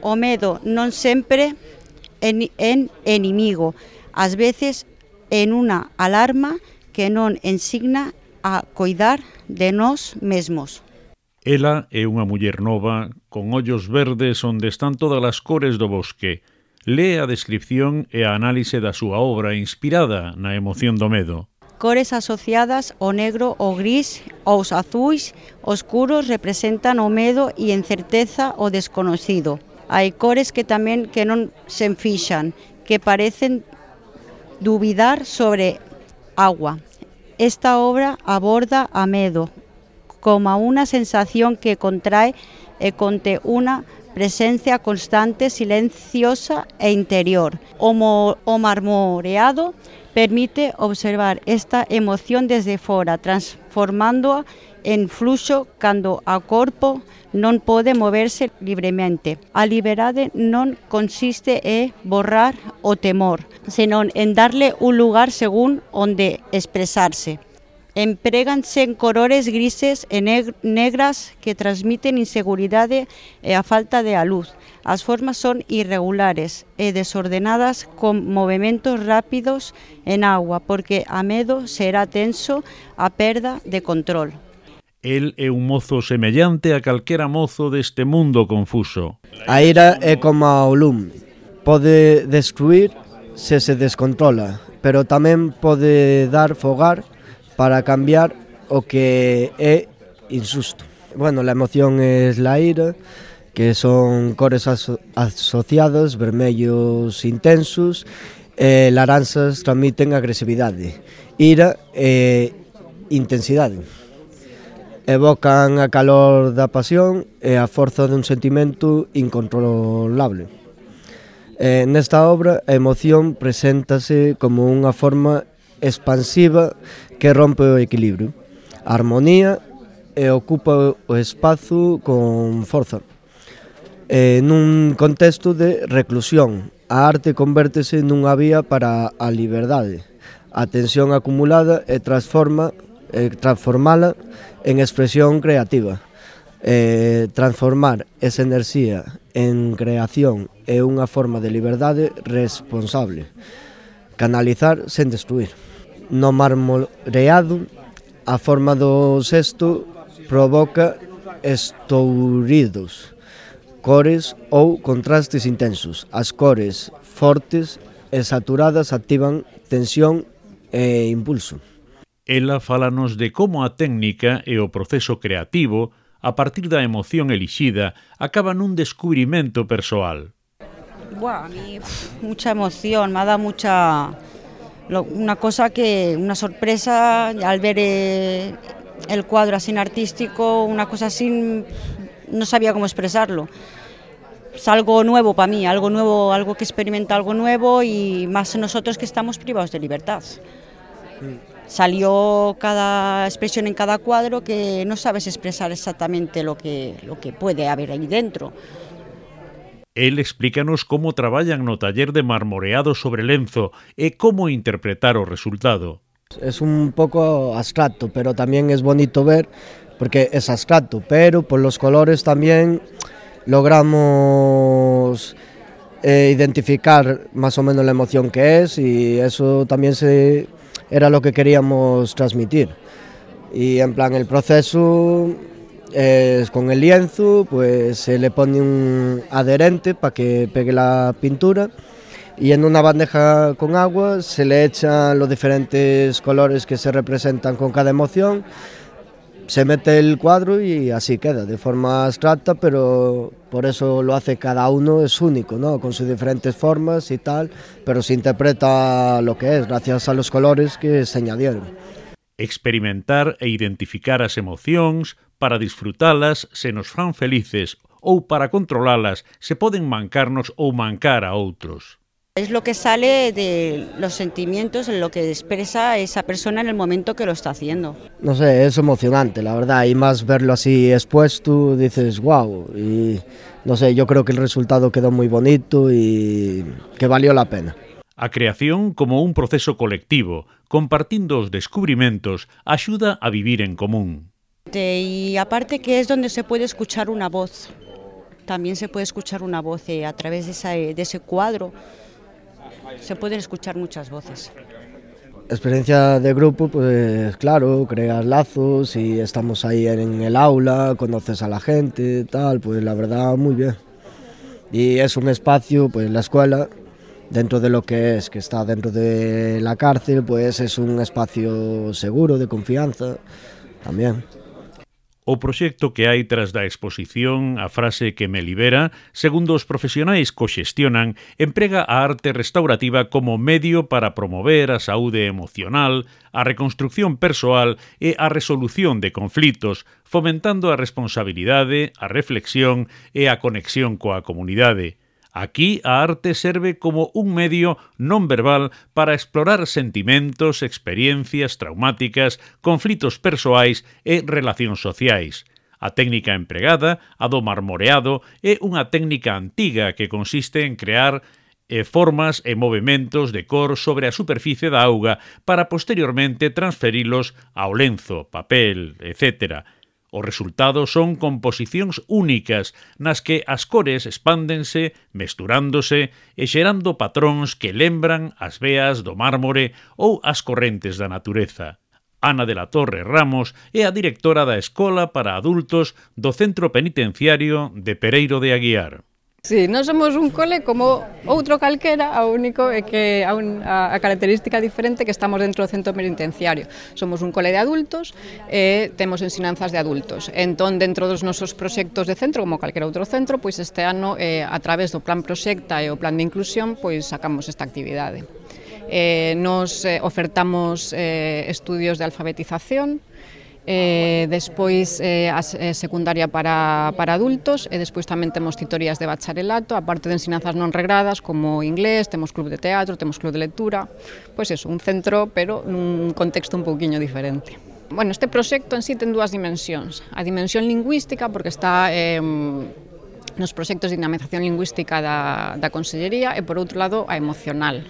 O medo non sempre en, en enemigo, ás veces en unha alarma que non ensigna a coidar de nós mesmos. Ela é unha muller nova, con ollos verdes onde están todas as cores do bosque. Lee a descripción e a análise da súa obra inspirada na emoción do medo. Cores asociadas ao negro, ao gris, aos azuis, oscuros representan o medo e en incerteza o desconocido. Hai cores que tamén que non se enfixan, que parecen dubidar sobre agua. Esta obra aborda a medo como unha sensación que contrae e conte unha presencia constante, silenciosa e interior. O, mo, o marmoreado permite observar esta emoción desde fora, transformándoa en fluxo cando o corpo non pode moverse libremente. A liberdade non consiste en borrar o temor, senón en darle un lugar según onde expresarse. Empréganse en colores grises e negras que transmiten inseguridade e a falta de a luz. As formas son irregulares e desordenadas con movimentos rápidos en agua, porque a medo será tenso a perda de control. El é un mozo semellante a calquera mozo deste mundo confuso. A ira é como a olum. Pode destruir se se descontrola, pero tamén pode dar fogar para cambiar o que é insusto. Bueno, la emoción es la ira, que son cores aso asociados, vermellos intensos, eh, laranxas transmiten agresividade, ira e intensidade. Evocan a calor da pasión e a forza dun sentimento incontrolable. Eh, nesta obra, a emoción preséntase como unha forma expansiva que rompe o equilibrio, a armonía e ocupa o espazo con forza. E nun contexto de reclusión, a arte convértese nunha vía para a liberdade, a tensión acumulada e transforma e transformala en expresión creativa. E transformar esa enerxía en creación é unha forma de liberdade responsable. Canalizar sen destruir no marmoreado a forma do sexto provoca estouridos, cores ou contrastes intensos. As cores fortes e saturadas activan tensión e impulso. Ela fálanos de como a técnica e o proceso creativo a partir da emoción elixida acaba nun descubrimento persoal. Buah, a mí mucha emoción, me ha dado mucha una cosa que, una sorpresa al ver eh, el cuadro así artístico, una cosa así, no sabía cómo expresarlo. Es algo nuevo para mí, algo nuevo, algo que experimenta algo nuevo y más nosotros que estamos privados de libertad. Salió cada expresión en cada cuadro que no sabes expresar exactamente lo que, lo que puede haber ahí dentro. El explícanos como traballan no taller de marmoreado sobre lenzo e como interpretar o resultado. Es un pouco abstracto, pero tamén es bonito ver, porque es abstracto, pero por los colores tamén logramos eh, identificar más o menos la emoción que es y eso también se, era lo que queríamos transmitir. Y en plan, el proceso Eh, con el lienzo pues se le pone un adherente para que pegue la pintura y en una bandeja con agua se le echan los diferentes colores que se representan con cada emoción, se mete el cuadro y así queda, de forma abstracta, pero por eso lo hace cada uno, es único, ¿no? con sus diferentes formas y tal, pero se interpreta lo que es, gracias a los colores que se añadieron. Experimentar e identificar as emocións, para disfrutalas se nos fan felices ou para controlalas se poden mancarnos ou mancar a outros. Es lo que sale de los sentimientos, en lo que expresa esa persona en el momento que lo está haciendo. No sé, es emocionante, la verdad, y más verlo así expuesto, dices, wow, y no sé, yo creo que el resultado quedó muy bonito y que valió la pena. A creación como un proceso colectivo, compartindo os descubrimentos, axuda a vivir en común. Y aparte que es donde se puede escuchar una voz también se puede escuchar una voz eh, a través de, esa, de ese cuadro. Se pueden escuchar muchas voces. Experiencia de grupo, pues claro, creas lazos y estamos ahí en el aula, conoces a la gente, tal, pues la verdad muy bien. Y es un espacio, pues la escuela, dentro de lo que es, que está dentro de la cárcel, pues es un espacio seguro, de confianza, también. O proxecto que hai tras da exposición A frase que me libera, segundo os profesionais co xestionan, emprega a arte restaurativa como medio para promover a saúde emocional, a reconstrucción persoal e a resolución de conflitos, fomentando a responsabilidade, a reflexión e a conexión coa comunidade. Aquí a arte serve como un medio non verbal para explorar sentimentos, experiencias traumáticas, conflitos persoais e relacións sociais. A técnica empregada, a do marmoreado, é unha técnica antiga que consiste en crear e formas e movimentos de cor sobre a superficie da auga para posteriormente transferilos ao lenzo, papel, etcétera Os resultados son composicións únicas nas que as cores expándense, mesturándose e xerando patróns que lembran as veas do mármore ou as correntes da natureza. Ana de la Torre Ramos é a directora da Escola para Adultos do Centro Penitenciario de Pereiro de Aguiar. Sí, non somos un cole como outro calquera, a único é que a, un, a, a característica diferente que estamos dentro do centro penitenciario. Somos un cole de adultos e temos ensinanzas de adultos. Entón, dentro dos nosos proxectos de centro, como calquera outro centro, pois este ano, eh, a través do plan proxecta e o plan de inclusión, pois sacamos esta actividade. Eh, nos eh, ofertamos eh, estudios de alfabetización, eh, despois eh, a eh, secundaria para, para adultos, e despois tamén temos titorías de bacharelato, aparte de ensinanzas non regradas, como inglés, temos club de teatro, temos club de lectura, pois eso, un centro, pero nun contexto un pouquiño diferente. Bueno, este proxecto en sí ten dúas dimensións. A dimensión lingüística, porque está eh, nos proxectos de dinamización lingüística da, da Consellería, e por outro lado a emocional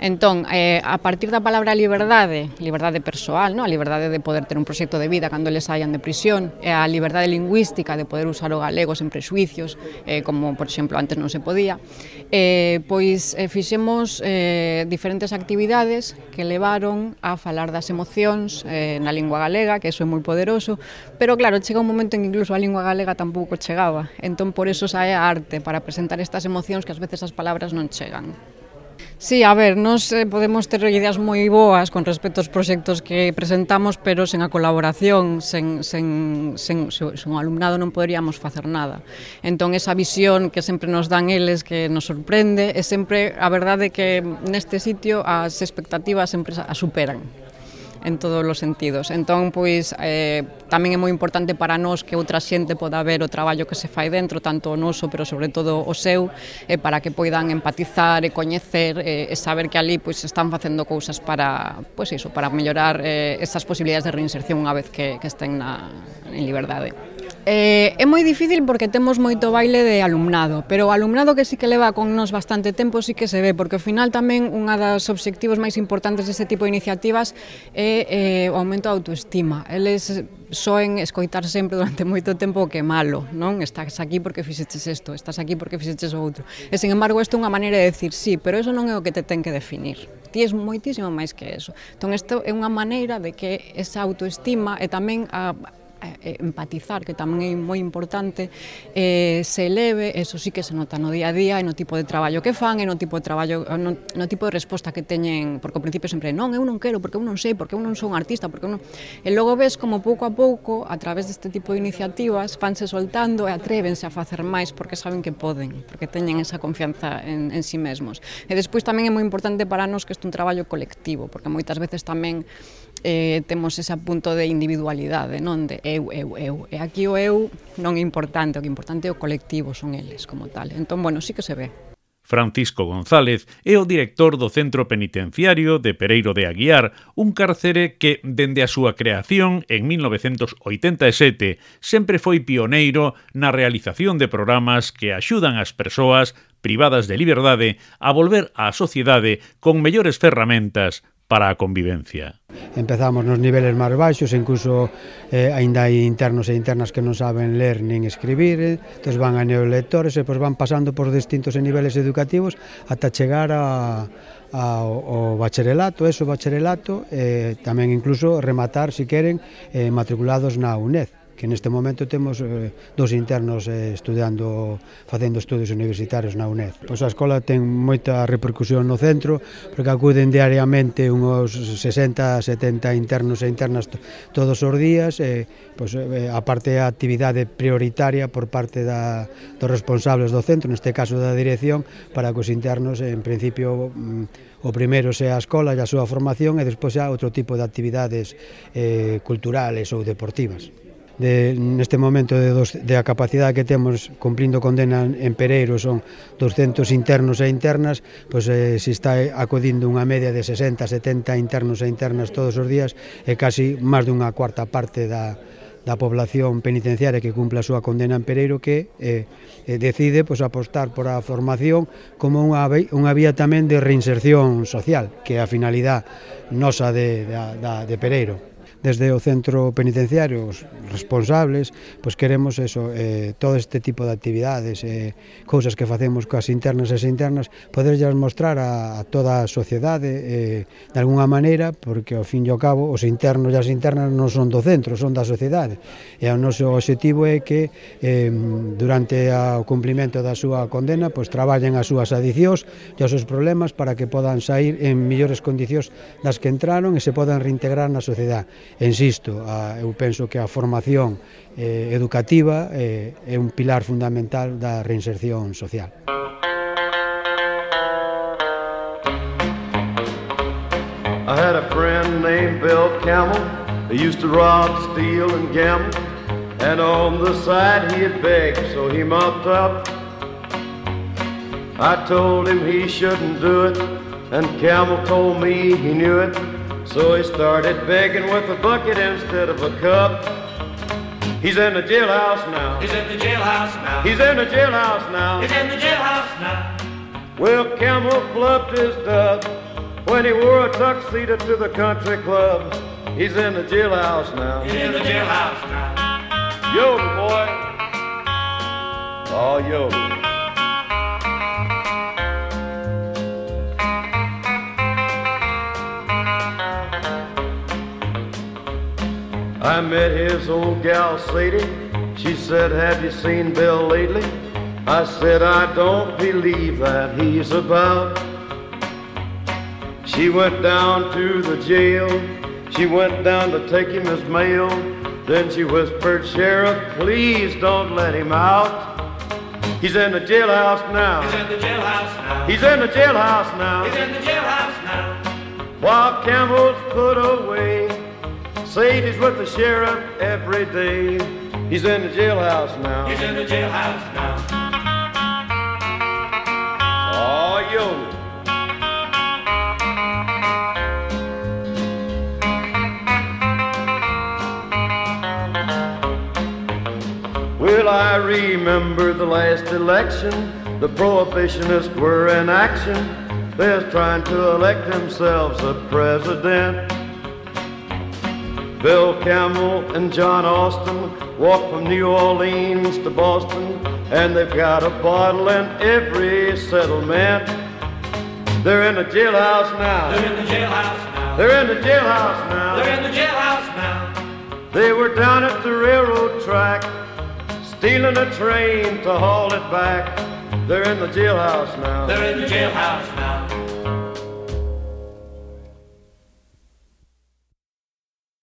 Entón, eh, a partir da palabra liberdade, liberdade persoal, no? a liberdade de poder ter un proxecto de vida cando eles saian de prisión, e a liberdade lingüística de poder usar o galego sen prexuicios, eh, como, por exemplo, antes non se podía, eh, pois eh, fixemos eh, diferentes actividades que levaron a falar das emocións eh, na lingua galega, que eso é moi poderoso, pero claro, chega un momento en que incluso a lingua galega tampouco chegaba, entón por eso sae a arte, para presentar estas emocións que ás veces as palabras non chegan. Sí, a ver, nos eh, podemos ter ideas moi boas con respecto aos proxectos que presentamos, pero sen a colaboración, sen, sen, sen, sen o alumnado non poderíamos facer nada. Entón, esa visión que sempre nos dan eles que nos sorprende, é sempre a verdade que neste sitio as expectativas sempre a superan en todos os sentidos. Entón, pois, eh, tamén é moi importante para nós que outra xente poda ver o traballo que se fai dentro, tanto o noso, pero sobre todo o seu, eh, para que poidan empatizar e coñecer eh, e saber que ali pois, están facendo cousas para, pois iso, para mellorar eh, esas posibilidades de reinserción unha vez que, que estén na, en liberdade. Eh, é moi difícil porque temos moito baile de alumnado, pero o alumnado que sí que leva con nos bastante tempo sí que se ve, porque ao final tamén unha das obxectivos máis importantes deste tipo de iniciativas é eh, o aumento da autoestima. Eles soen escoitar sempre durante moito tempo que é malo, non? Estás aquí porque fixeches isto, estás aquí porque fixeches o outro. E, sen embargo, isto é unha maneira de decir sí, pero eso non é o que te ten que definir. Ti és moitísimo máis que eso. Entón, isto é unha maneira de que esa autoestima e tamén a empatizar, que tamén é moi importante, eh, se eleve, eso sí que se nota no día a día, e no tipo de traballo que fan, e no tipo de traballo, no, no tipo de resposta que teñen, porque ao principio sempre, non, eu non quero, porque eu non sei, porque eu non son artista, porque eu non... E logo ves como pouco a pouco, a través deste tipo de iniciativas, fanse soltando e atrévense a facer máis porque saben que poden, porque teñen esa confianza en, en sí mesmos. E despois tamén é moi importante para nós que isto é un traballo colectivo, porque moitas veces tamén eh, temos ese punto de individualidade, non de eu, eu, eu. E aquí o eu non é importante, o que é importante é o colectivo, son eles como tal. Entón, bueno, sí que se ve. Francisco González é o director do Centro Penitenciario de Pereiro de Aguiar, un cárcere que, dende a súa creación en 1987, sempre foi pioneiro na realización de programas que axudan as persoas privadas de liberdade a volver á sociedade con mellores ferramentas para a convivencia. Empezamos nos niveles máis baixos, incluso eh, aínda hai internos e internas que non saben ler nin escribir, eh? entón van a neolectores e pois van pasando por distintos niveles educativos ata chegar a, a o, o bacharelato, eso bacharelato, eh, tamén incluso rematar, se si queren, eh, matriculados na UNED que neste momento temos eh, dos internos eh, estudando, facendo estudos universitarios na UNED. Pois a escola ten moita repercusión no centro, porque acuden diariamente unhos 60, 70 internos e internas todos os días, e, pois, eh, a parte a actividade prioritaria por parte da, dos responsables do centro, neste caso da dirección, para que os internos, en principio, mm, o primeiro sea a escola e a súa formación, e despois xa outro tipo de actividades eh, culturales ou deportivas de, neste momento de, dos, de a capacidade que temos cumplindo condena en Pereiro son 200 internos e internas pois eh, se está acudindo unha media de 60, 70 internos e internas todos os días e casi máis dunha cuarta parte da, da población penitenciaria que cumpla a súa condena en Pereiro que eh, eh decide pois, apostar por a formación como unha, unha vía tamén de reinserción social que é a finalidade nosa de, de, da, de Pereiro desde o centro penitenciario os responsables, pois queremos eso, eh, todo este tipo de actividades, eh, cousas que facemos coas internas e as internas, poderllas mostrar a, a toda a sociedade eh, de alguna maneira, porque ao fin e ao cabo os internos e as internas non son do centro, son da sociedade. E o noso objetivo é que eh, durante a, o cumplimento da súa condena, pois traballen as súas adicións e os seus problemas para que podan sair en millores condicións das que entraron e se podan reintegrar na sociedade insisto, a, eu penso que a formación eh, educativa eh, é un pilar fundamental da reinserción social. I had a friend named Bill Camel. He used to rob, steal, and gamble. And on the side he'd beg, so he mopped up. I told him he shouldn't do it, and Camel told me he knew it. So he started begging with a bucket instead of a cup. He's in the jailhouse now. He's in the jailhouse now. He's in the jailhouse now. He's in the jailhouse now. Well, Camel flubbed his dub when he wore a tuxedo to the country club. He's in the jailhouse now. He's in the jailhouse now. Yodel, boy. Oh, yodel. I met his old gal Sadie. She said, Have you seen Bill lately? I said, I don't believe that he's about. She went down to the jail. She went down to take him his mail. Then she whispered, Sheriff, please don't let him out. He's in the jailhouse now. He's in the jailhouse now. He's in the jailhouse now. He's in the jailhouse now. While Campbell's put away. Sadie's with the sheriff every day. He's in the jailhouse now. He's in the jailhouse now. Oh, yo. Well, I remember the last election. The prohibitionists were in action. They're trying to elect themselves a president. Bill Campbell and John Austin walk from New Orleans to Boston, and they've got a bottle in every settlement. They're in the jailhouse now. They're in the jailhouse now. They're in the jailhouse now. They're in the jailhouse now. They were down at the railroad track, stealing a train to haul it back. They're in the jailhouse now. They're in the jailhouse now.